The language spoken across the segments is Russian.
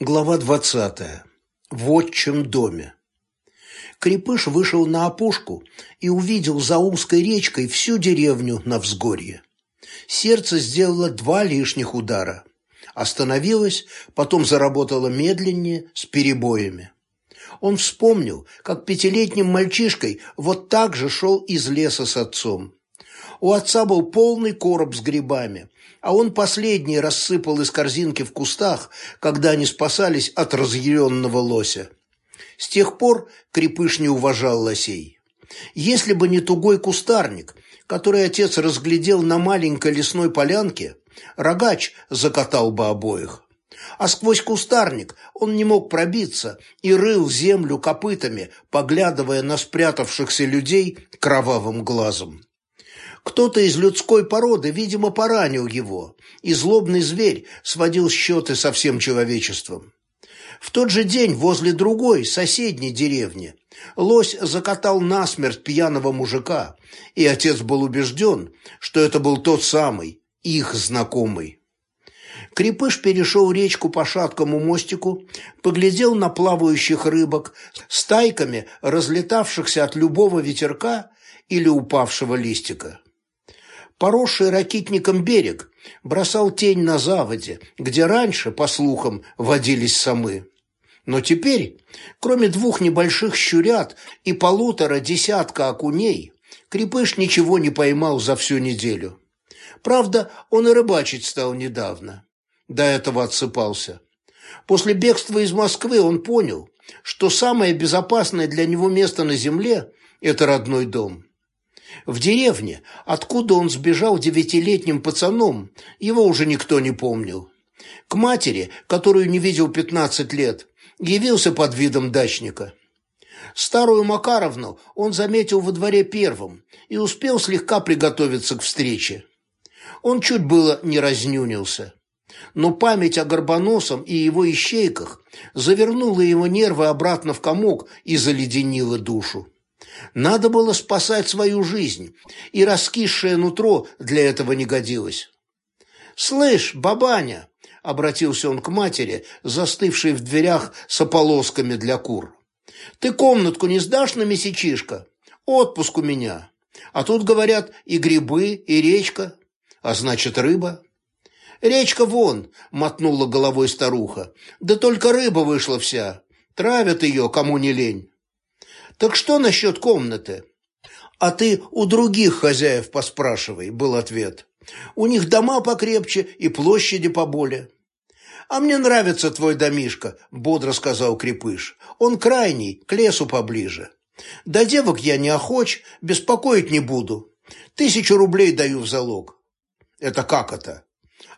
Глава двадцатая. В отчим доме. Крепыш вышел на опушку и увидел за узкой речкой всю деревню на взгорье. Сердце сделало два лишних удара. Остановилось, потом заработало медленнее, с перебоями. Он вспомнил, как пятилетним мальчишкой вот так же шел из леса с отцом. У отца был полный короб с грибами, а он последний рассыпал из корзинки в кустах, когда они спасались от разъяренного лося. С тех пор Крепыш не уважал лосей. Если бы не тугой кустарник, который отец разглядел на маленькой лесной полянке, рогач закатал бы обоих. А сквозь кустарник он не мог пробиться и рыл землю копытами, поглядывая на спрятавшихся людей кровавым глазом. Кто-то из людской породы, видимо, поранил его, и злобный зверь сводил счеты со всем человечеством. В тот же день возле другой, соседней деревни, лось закатал насмерть пьяного мужика, и отец был убежден, что это был тот самый, их знакомый. Крепыш перешел речку по шаткому мостику, поглядел на плавающих рыбок, стайками разлетавшихся от любого ветерка или упавшего листика. Поросший ракитником берег бросал тень на заводе, где раньше, по слухам, водились самы. Но теперь, кроме двух небольших щурят и полутора десятка окуней, Крепыш ничего не поймал за всю неделю. Правда, он и рыбачить стал недавно. До этого отсыпался. После бегства из Москвы он понял, что самое безопасное для него место на земле – это родной дом. В деревне, откуда он сбежал девятилетним пацаном, его уже никто не помнил. К матери, которую не видел пятнадцать лет, явился под видом дачника. Старую Макаровну он заметил во дворе первым и успел слегка приготовиться к встрече. Он чуть было не разнюнился. Но память о Горбоносом и его ищейках завернула его нервы обратно в комок и заледенила душу. Надо было спасать свою жизнь, и раскисшее нутро для этого не годилось. «Слышь, бабаня!» — обратился он к матери, застывшей в дверях с ополосками для кур. «Ты комнатку не сдашь на месячишко? Отпуск у меня. А тут, говорят, и грибы, и речка, а значит, рыба». «Речка вон!» — мотнула головой старуха. «Да только рыба вышла вся. Травят ее, кому не лень». Так что насчет комнаты? А ты у других хозяев поспрашивай, был ответ. У них дома покрепче и площади поболее. «А мне нравится твой домишко», — бодро сказал Крепыш. «Он крайний, к лесу поближе. Да девок я не охоч, беспокоить не буду. Тысячу рублей даю в залог». «Это как это?»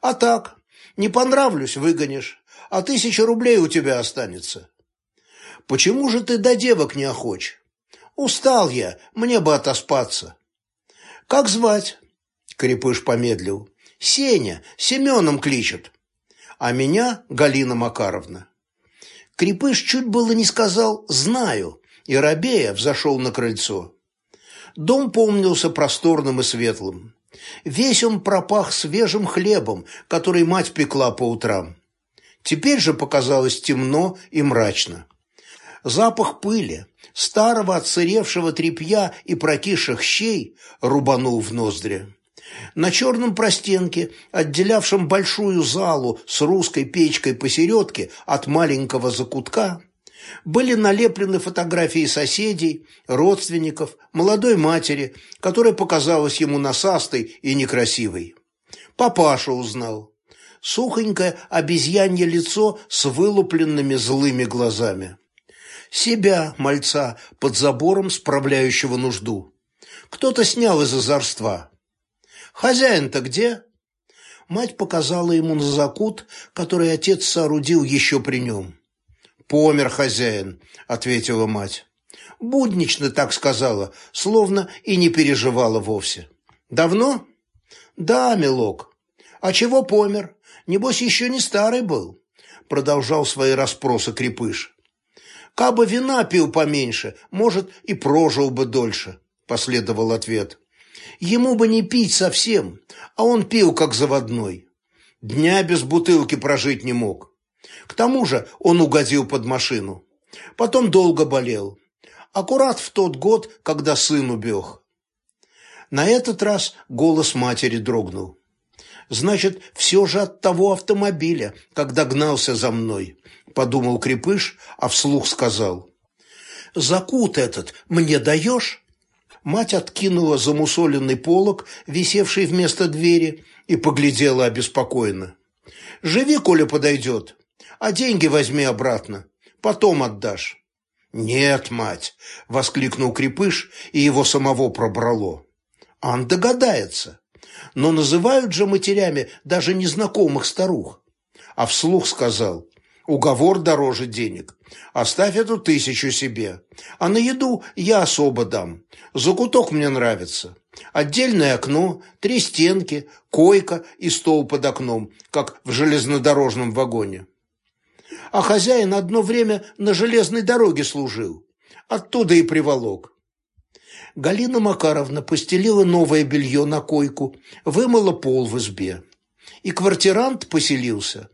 «А так, не понравлюсь, выгонишь, а тысяча рублей у тебя останется». Почему же ты до девок не охоч? Устал я, мне бы отоспаться. Как звать? Крепыш помедлил. Сеня, Семеном кличут. А меня Галина Макаровна. Крепыш чуть было не сказал «знаю», и Рабея взошел на крыльцо. Дом помнился просторным и светлым. Весь он пропах свежим хлебом, который мать пекла по утрам. Теперь же показалось темно и мрачно. Запах пыли, старого отсыревшего тряпья и прокисших щей рубанул в ноздри. На черном простенке, отделявшем большую залу с русской печкой посередке от маленького закутка, были налеплены фотографии соседей, родственников, молодой матери, которая показалась ему насастой и некрасивой. Папаша узнал. Сухонькое обезьянье лицо с вылупленными злыми глазами себя, мальца, под забором справляющего нужду. Кто-то снял из озорства. «Хозяин-то где?» Мать показала ему на закут, который отец соорудил еще при нем. «Помер хозяин», — ответила мать. Буднично так сказала, словно и не переживала вовсе. «Давно?» «Да, милок. А чего помер? Небось, еще не старый был», — продолжал свои расспросы крепыш. Кабы вина пил поменьше, может, и прожил бы дольше, последовал ответ. Ему бы не пить совсем, а он пил как заводной. Дня без бутылки прожить не мог. К тому же он угодил под машину. Потом долго болел. Аккурат в тот год, когда сын убег. На этот раз голос матери дрогнул. «Значит, все же от того автомобиля, когда гнался за мной», – подумал Крепыш, а вслух сказал. «Закут этот мне даешь?» Мать откинула замусоленный полог, висевший вместо двери, и поглядела обеспокоенно. «Живи, коли подойдет, а деньги возьми обратно, потом отдашь». «Нет, мать!» – воскликнул Крепыш, и его самого пробрало. «Ан догадается, но называют же матерями даже незнакомых старух». А вслух сказал, «Уговор дороже денег. Оставь эту тысячу себе, а на еду я особо дам. Закуток мне нравится. Отдельное окно, три стенки, койка и стол под окном, как в железнодорожном вагоне. А хозяин одно время на железной дороге служил. Оттуда и приволок. Галина Макаровна постелила новое белье на койку, вымыла пол в избе. И квартирант поселился.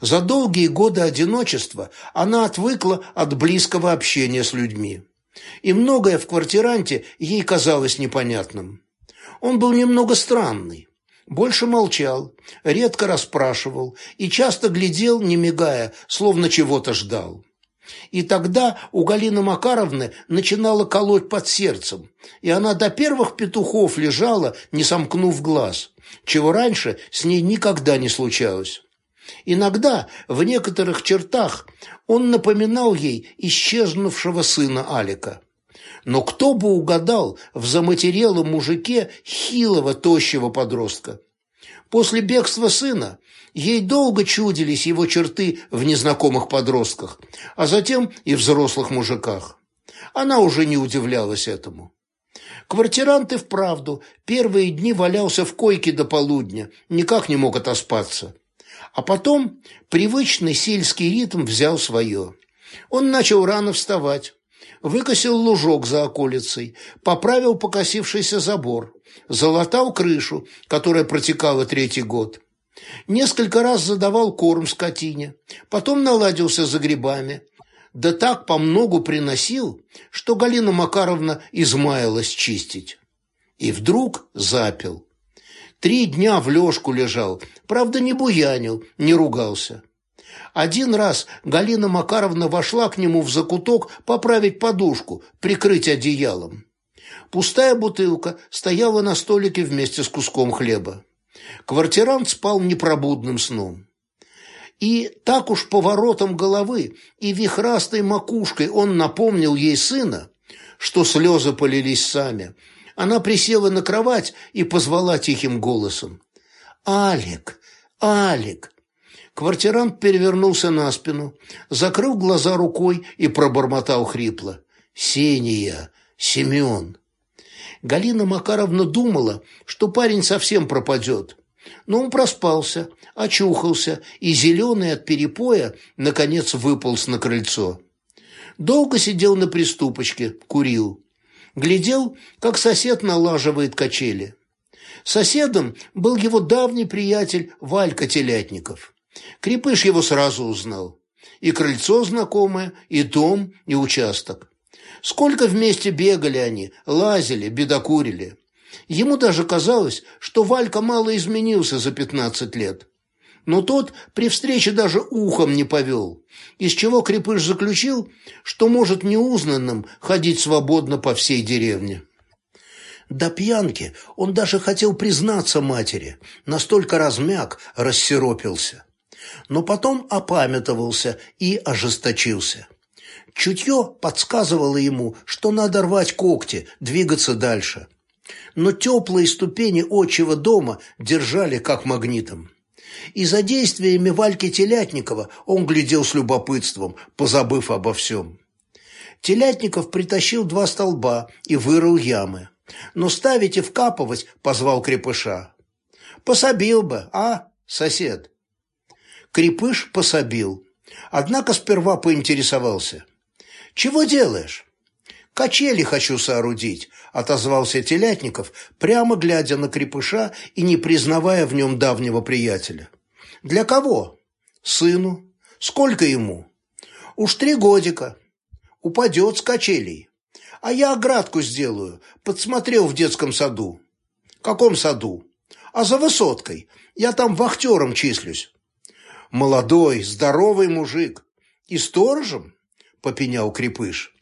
За долгие годы одиночества она отвыкла от близкого общения с людьми. И многое в квартиранте ей казалось непонятным. Он был немного странный. Больше молчал, редко расспрашивал и часто глядел, не мигая, словно чего-то ждал. И тогда у Галины Макаровны начинало колоть под сердцем, и она до первых петухов лежала, не сомкнув глаз, чего раньше с ней никогда не случалось. Иногда, в некоторых чертах, он напоминал ей исчезнувшего сына Алика. Но кто бы угадал в заматерелом мужике хилого, тощего подростка? После бегства сына ей долго чудились его черты в незнакомых подростках, а затем и взрослых мужиках. Она уже не удивлялась этому. Квартирант и вправду первые дни валялся в койке до полудня, никак не мог отоспаться. А потом привычный сельский ритм взял свое. Он начал рано вставать, выкосил лужок за околицей, поправил покосившийся забор, залатал крышу, которая протекала третий год. Несколько раз задавал корм скотине, потом наладился за грибами. Да так по многу приносил, что Галина Макаровна измаялась чистить. И вдруг запил. Три дня в лёжку лежал, правда, не буянил, не ругался. Один раз Галина Макаровна вошла к нему в закуток поправить подушку, прикрыть одеялом. Пустая бутылка стояла на столике вместе с куском хлеба. Квартирант спал непробудным сном. И так уж поворотом головы и вихрастой макушкой он напомнил ей сына, что слезы полились сами. Она присела на кровать и позвала тихим голосом. «Алик! Алик!» Квартирант перевернулся на спину, закрыл глаза рукой и пробормотал хрипло. «Сения! Семен!» Галина Макаровна думала, что парень совсем пропадет. Но он проспался, очухался и, зеленый от перепоя, наконец выполз на крыльцо. Долго сидел на приступочке, курил. Глядел, как сосед налаживает качели. Соседом был его давний приятель Валька Телятников. Крепыш его сразу узнал. И крыльцо знакомое, и дом, и участок. Сколько вместе бегали они, лазили, бедокурили. Ему даже казалось, что Валька мало изменился за пятнадцать лет. Но тот при встрече даже ухом не повел, из чего Крепыш заключил, что может неузнанным ходить свободно по всей деревне. До пьянки он даже хотел признаться матери, настолько размяк, рассеропился. Но потом опамятовался и ожесточился. Чутье подсказывало ему, что надо рвать когти, двигаться дальше. Но теплые ступени отчего дома держали как магнитом. И за действиями Вальки Телятникова он глядел с любопытством, позабыв обо всем. Телятников притащил два столба и вырыл ямы. «Но ставить и вкапывать», — позвал крепыша. «Пособил бы, а, сосед?» Крепыш пособил. Однако сперва поинтересовался. «Чего делаешь?» «Качели хочу соорудить», – отозвался Телятников, прямо глядя на крепыша и не признавая в нем давнего приятеля. «Для кого?» «Сыну. Сколько ему? Уж три годика. Упадет с качелей. А я оградку сделаю, подсмотрел в детском саду. Каком саду? А за высоткой. Я там вахтером числюсь. Молодой, здоровый мужик. И сторожем? Попенял Крепыш.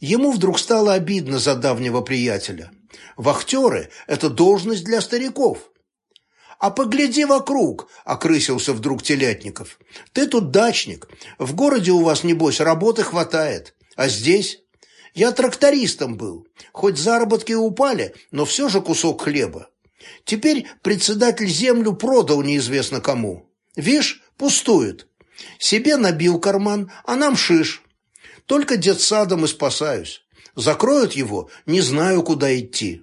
Ему вдруг стало обидно за давнего приятеля. Вахтеры – это должность для стариков. «А погляди вокруг!» – окрысился вдруг Телятников. «Ты тут дачник. В городе у вас, небось, работы хватает. А здесь? Я трактористом был. Хоть заработки упали, но все же кусок хлеба. Теперь председатель землю продал неизвестно кому. Вишь, пустует. Себе набил карман, а нам шиш. Только детсадом и спасаюсь. Закроют его, не знаю, куда идти.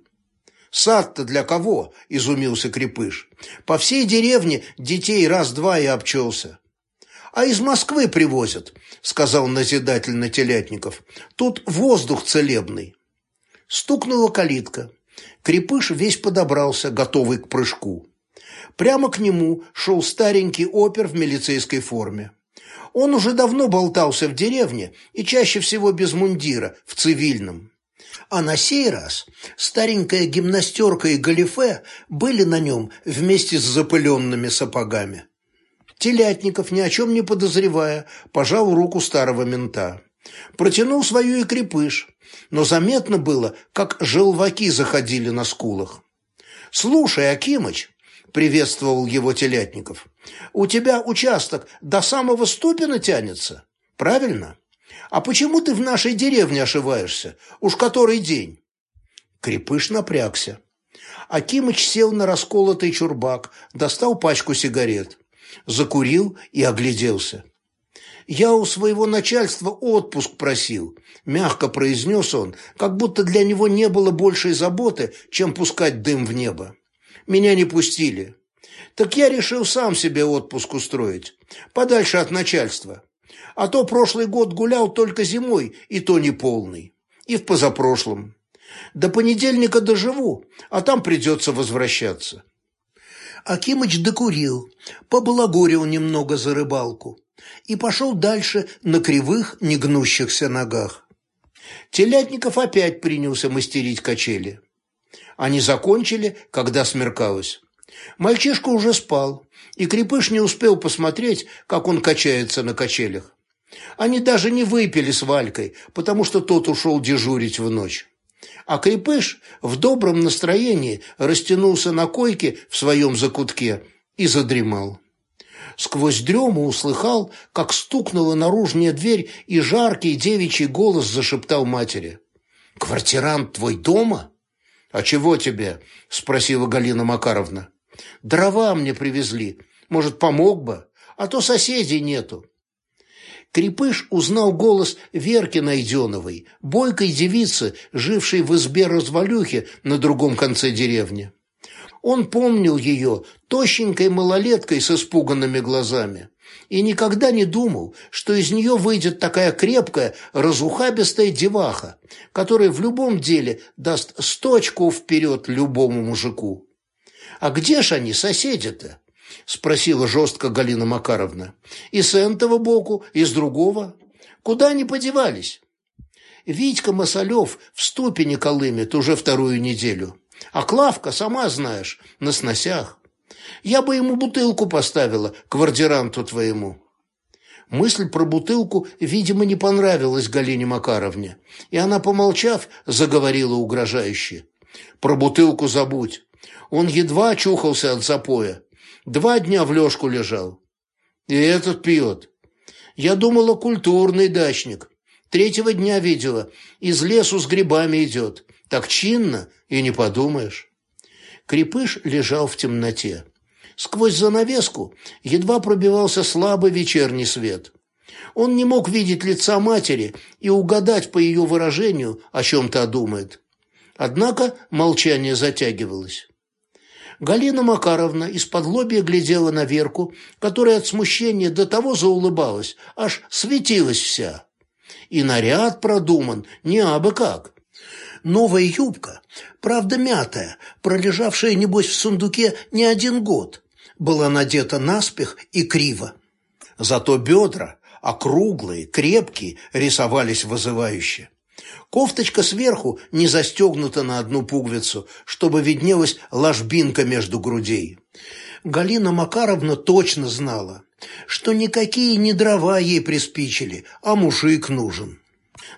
«Сад-то для кого?» – изумился Крепыш. «По всей деревне детей раз-два и обчелся». «А из Москвы привозят», – сказал назидательно Телятников. «Тут воздух целебный». Стукнула калитка. Крепыш весь подобрался, готовый к прыжку. Прямо к нему шел старенький опер в милицейской форме. Он уже давно болтался в деревне и чаще всего без мундира, в цивильном. А на сей раз старенькая гимнастерка и галифе были на нем вместе с запыленными сапогами. Телятников, ни о чем не подозревая, пожал руку старого мента. Протянул свою и крепыш, но заметно было, как желваки заходили на скулах. «Слушай, Акимыч», — приветствовал его Телятников, — «у тебя участок до самого Ступина тянется, правильно?» «А почему ты в нашей деревне ошиваешься? Уж который день?» Крепыш напрягся. Акимыч сел на расколотый чурбак, достал пачку сигарет, закурил и огляделся. «Я у своего начальства отпуск просил», – мягко произнес он, как будто для него не было большей заботы, чем пускать дым в небо. «Меня не пустили. Так я решил сам себе отпуск устроить, подальше от начальства. А то прошлый год гулял только зимой, и то не полный. И в позапрошлом. До понедельника доживу, а там придется возвращаться. Акимыч докурил, побалагурил немного за рыбалку и пошел дальше на кривых, негнущихся ногах. Телятников опять принялся мастерить качели. Они закончили, когда смеркалось. Мальчишка уже спал, и Крепыш не успел посмотреть, как он качается на качелях. Они даже не выпили с Валькой, потому что тот ушел дежурить в ночь. А Крепыш в добром настроении растянулся на койке в своем закутке и задремал. Сквозь дрему услыхал, как стукнула наружная дверь, и жаркий девичий голос зашептал матери. «Квартирант твой дома?» «А чего тебе?» – спросила Галина Макаровна. «Дрова мне привезли. Может, помог бы? А то соседей нету». Крепыш узнал голос Верки Найденовой, бойкой девицы, жившей в избе-развалюхе на другом конце деревни. Он помнил ее тощенькой малолеткой с испуганными глазами и никогда не думал, что из нее выйдет такая крепкая, разухабистая деваха, которая в любом деле даст сто очков вперед любому мужику. А где ж они, соседи-то? – спросила жестко Галина Макаровна. «И с этого боку, и с другого. Куда они подевались?» Витька Масалев в ступени колымет уже вторую неделю. А Клавка, сама знаешь, на сносях. Я бы ему бутылку поставила, квартиранту твоему». Мысль про бутылку, видимо, не понравилась Галине Макаровне, и она, помолчав, заговорила угрожающе. «Про бутылку забудь. Он едва очухался от запоя. Два дня в лёжку лежал. И этот пьет. Я думала, культурный дачник. Третьего дня видела. Из лесу с грибами идет. Так чинно, и не подумаешь. Крепыш лежал в темноте. Сквозь занавеску едва пробивался слабый вечерний свет. Он не мог видеть лица матери и угадать по ее выражению, о чем та думает. Однако молчание затягивалось. Галина Макаровна из-под лобья глядела на Верку, которая от смущения до того заулыбалась, аж светилась вся. И наряд продуман не абы как. Новая юбка, правда мятая, пролежавшая, небось, в сундуке не один год, была надета наспех и криво. Зато бедра, округлые, крепкие, рисовались вызывающе. Кофточка сверху не застегнута на одну пуговицу, чтобы виднелась ложбинка между грудей. Галина Макаровна точно знала, что никакие не дрова ей приспичили, а мужик нужен.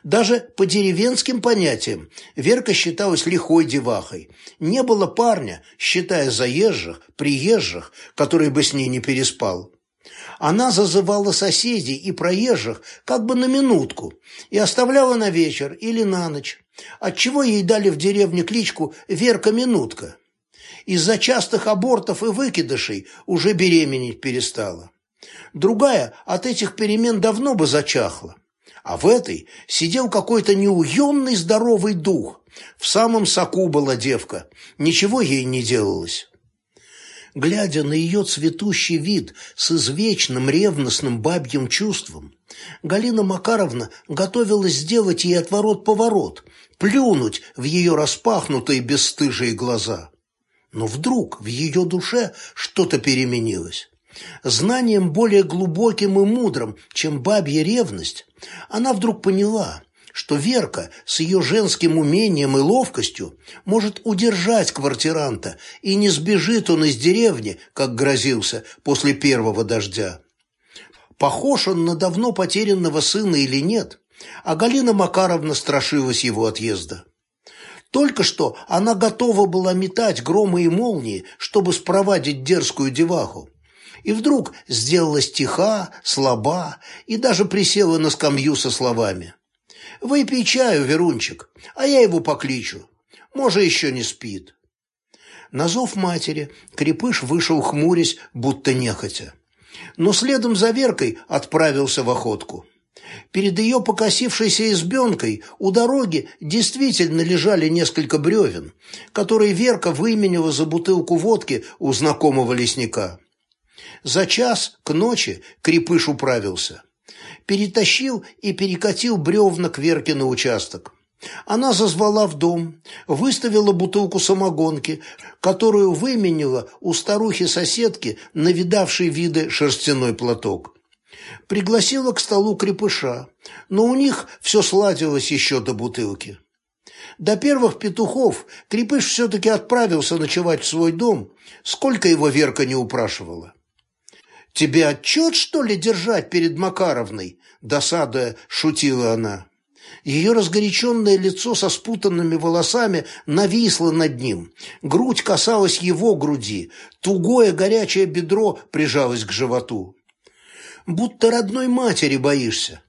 Даже по деревенским понятиям Верка считалась лихой девахой. Не было парня, считая заезжих, приезжих, который бы с ней не переспал. Она зазывала соседей и проезжих как бы на минутку и оставляла на вечер или на ночь, отчего ей дали в деревне кличку «Верка-минутка». Из-за частых абортов и выкидышей уже беременеть перестала. Другая от этих перемен давно бы зачахла. А в этой сидел какой-то неуемный здоровый дух. В самом соку была девка, ничего ей не делалось глядя на ее цветущий вид с извечным ревностным бабьим чувством, Галина Макаровна готовилась сделать ей отворот-поворот, плюнуть в ее распахнутые бесстыжие глаза. Но вдруг в ее душе что-то переменилось. Знанием более глубоким и мудрым, чем бабья ревность, она вдруг поняла, что Верка с ее женским умением и ловкостью может удержать квартиранта, и не сбежит он из деревни, как грозился после первого дождя. Похож он на давно потерянного сына или нет, а Галина Макаровна страшилась его отъезда. Только что она готова была метать громы и молнии, чтобы спровадить дерзкую деваху. И вдруг сделалась тиха, слаба и даже присела на скамью со словами. Выпей чаю, Верунчик, а я его покличу. Может, еще не спит. На зов матери Крепыш вышел хмурясь, будто нехотя. Но следом за Веркой отправился в охотку. Перед ее покосившейся избенкой у дороги действительно лежали несколько бревен, которые Верка выменила за бутылку водки у знакомого лесника. За час к ночи Крепыш управился перетащил и перекатил бревна к Верке на участок. Она зазвала в дом, выставила бутылку самогонки, которую выменила у старухи-соседки на видавший виды шерстяной платок. Пригласила к столу крепыша, но у них все сладилось еще до бутылки. До первых петухов крепыш все-таки отправился ночевать в свой дом, сколько его Верка не упрашивала. «Тебе отчет, что ли, держать перед Макаровной?» Досадуя, шутила она. Ее разгоряченное лицо со спутанными волосами нависло над ним. Грудь касалась его груди, тугое горячее бедро прижалось к животу. «Будто родной матери боишься».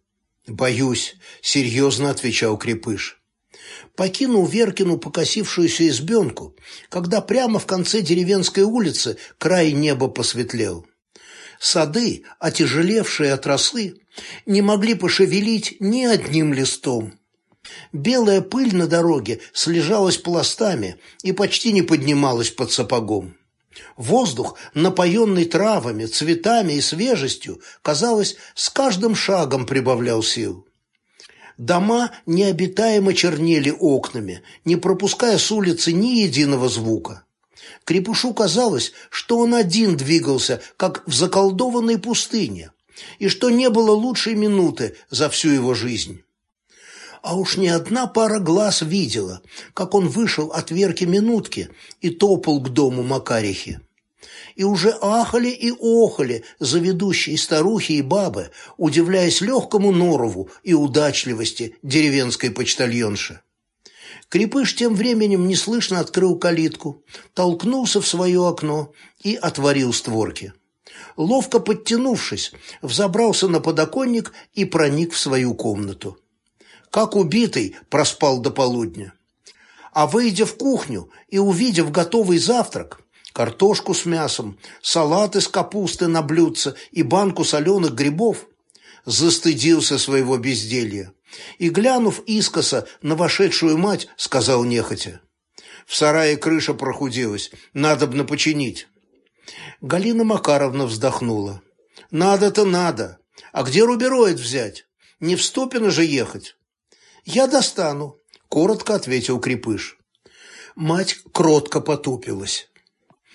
«Боюсь», — серьезно отвечал Крепыш. Покинул Веркину покосившуюся избенку, когда прямо в конце деревенской улицы край неба посветлел. Сады, отяжелевшие от росы, не могли пошевелить ни одним листом. Белая пыль на дороге слежалась пластами и почти не поднималась под сапогом. Воздух, напоенный травами, цветами и свежестью, казалось, с каждым шагом прибавлял сил. Дома необитаемо чернели окнами, не пропуская с улицы ни единого звука. Крепушу казалось, что он один двигался, как в заколдованной пустыне, и что не было лучшей минуты за всю его жизнь. А уж не одна пара глаз видела, как он вышел от Верки минутки и топал к дому Макарихи. И уже ахали и охали заведущие старухи и бабы, удивляясь легкому норову и удачливости деревенской почтальонши. Крепыш тем временем неслышно открыл калитку, толкнулся в свое окно и отворил створки. Ловко подтянувшись, взобрался на подоконник и проник в свою комнату. Как убитый проспал до полудня. А выйдя в кухню и увидев готовый завтрак, картошку с мясом, салат из капусты на блюдце и банку соленых грибов, застыдился своего безделья и, глянув искоса на вошедшую мать, сказал нехотя. «В сарае крыша прохудилась, надобно починить». Галина Макаровна вздохнула. «Надо-то надо. А где рубероид взять? Не в Ступино же ехать?» «Я достану», — коротко ответил Крепыш. Мать кротко потупилась.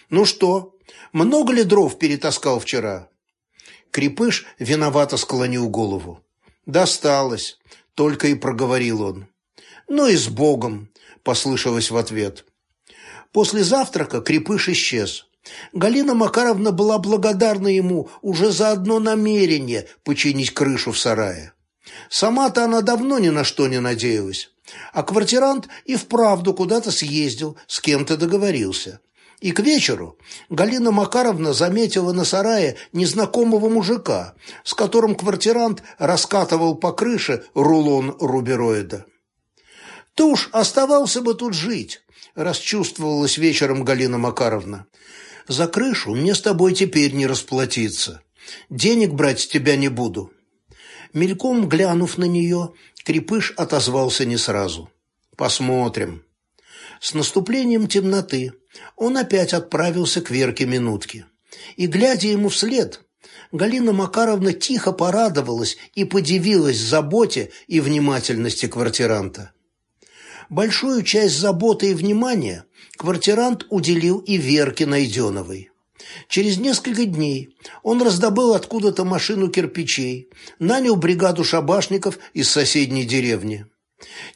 «Ну что, много ли дров перетаскал вчера?» Крепыш виновато склонил голову. «Досталось», — только и проговорил он. «Ну и с Богом», — послышалось в ответ. После завтрака Крепыш исчез. Галина Макаровна была благодарна ему уже за одно намерение починить крышу в сарае. Сама-то она давно ни на что не надеялась. А квартирант и вправду куда-то съездил, с кем-то договорился. И к вечеру Галина Макаровна заметила на сарае незнакомого мужика, с которым квартирант раскатывал по крыше рулон рубероида. «Ты уж оставался бы тут жить», – расчувствовалась вечером Галина Макаровна. «За крышу мне с тобой теперь не расплатиться. Денег брать с тебя не буду». Мельком глянув на нее, Крепыш отозвался не сразу. «Посмотрим». С наступлением темноты он опять отправился к Верке Минутке. И, глядя ему вслед, Галина Макаровна тихо порадовалась и подивилась заботе и внимательности квартиранта. Большую часть заботы и внимания квартирант уделил и Верке Найденовой. Через несколько дней он раздобыл откуда-то машину кирпичей, нанял бригаду шабашников из соседней деревни.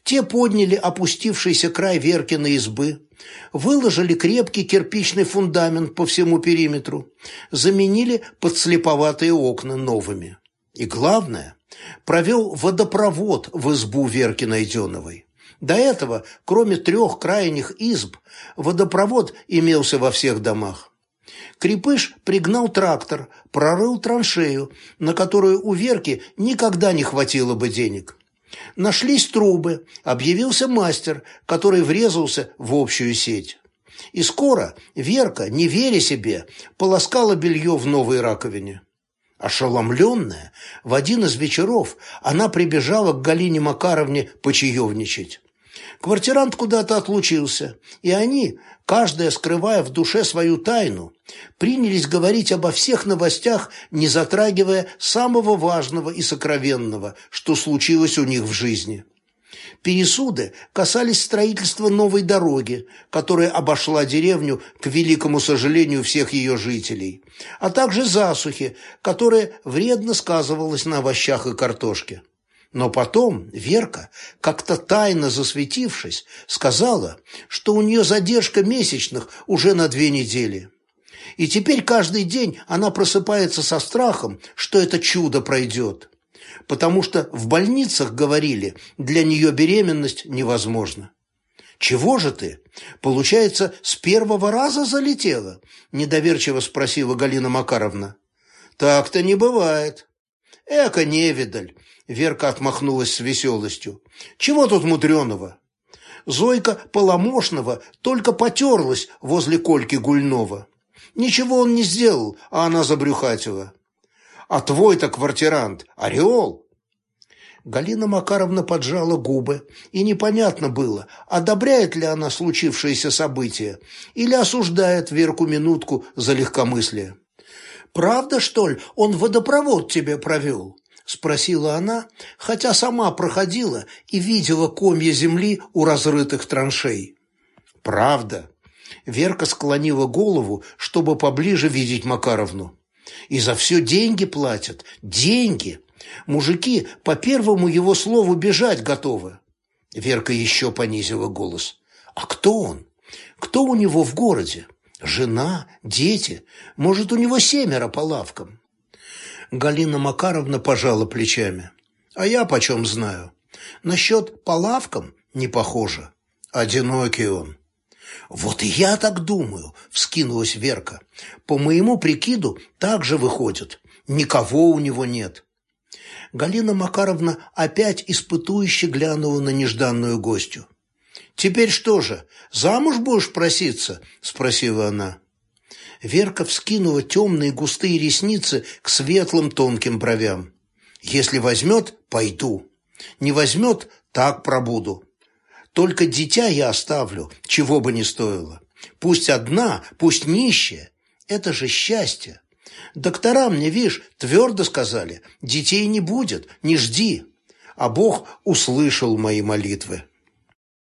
Те подняли опустившийся край Веркиной избы, выложили крепкий кирпичный фундамент по всему периметру, заменили подслеповатые окна новыми. И главное, провел водопровод в избу Верки Найденовой. До этого, кроме трех крайних изб, водопровод имелся во всех домах. Крепыш пригнал трактор, прорыл траншею, на которую у Верки никогда не хватило бы денег. Нашлись трубы, объявился мастер, который врезался в общую сеть. И скоро Верка, не веря себе, полоскала белье в новой раковине. Ошеломленная, в один из вечеров она прибежала к Галине Макаровне почаевничать. Квартирант куда-то отлучился, и они, каждая скрывая в душе свою тайну, принялись говорить обо всех новостях, не затрагивая самого важного и сокровенного, что случилось у них в жизни. Пересуды касались строительства новой дороги, которая обошла деревню к великому сожалению всех ее жителей, а также засухи, которая вредно сказывалась на овощах и картошке. Но потом Верка, как-то тайно засветившись, сказала, что у нее задержка месячных уже на две недели. И теперь каждый день она просыпается со страхом, что это чудо пройдет. Потому что в больницах говорили, для нее беременность невозможна. «Чего же ты? Получается, с первого раза залетела?» – недоверчиво спросила Галина Макаровна. «Так-то не бывает». «Эка невидаль!» – Верка отмахнулась с веселостью. «Чего тут мудреного?» Зойка Поломошного только потерлась возле Кольки Гульнова. Ничего он не сделал, а она забрюхатила. А твой-то квартирант – Ореол. Галина Макаровна поджала губы, и непонятно было, одобряет ли она случившееся событие или осуждает Верку Минутку за легкомыслие. «Правда, что ли, он водопровод тебе провел?» – спросила она, хотя сама проходила и видела комья земли у разрытых траншей. «Правда», Верка склонила голову, чтобы поближе видеть Макаровну. «И за все деньги платят. Деньги! Мужики по первому его слову бежать готовы!» Верка еще понизила голос. «А кто он? Кто у него в городе? Жена? Дети? Может, у него семеро по лавкам?» Галина Макаровна пожала плечами. «А я почем знаю? Насчет по лавкам не похоже. Одинокий он». «Вот и я так думаю», – вскинулась Верка. «По моему прикиду так же выходит. Никого у него нет». Галина Макаровна опять испытующе глянула на нежданную гостью. «Теперь что же, замуж будешь проситься?» – спросила она. Верка вскинула темные густые ресницы к светлым тонким бровям. «Если возьмет, пойду. Не возьмет, так пробуду. Только дитя я оставлю, чего бы ни стоило. Пусть одна, пусть нищая. Это же счастье. Доктора мне, видишь, твердо сказали, детей не будет, не жди. А Бог услышал мои молитвы.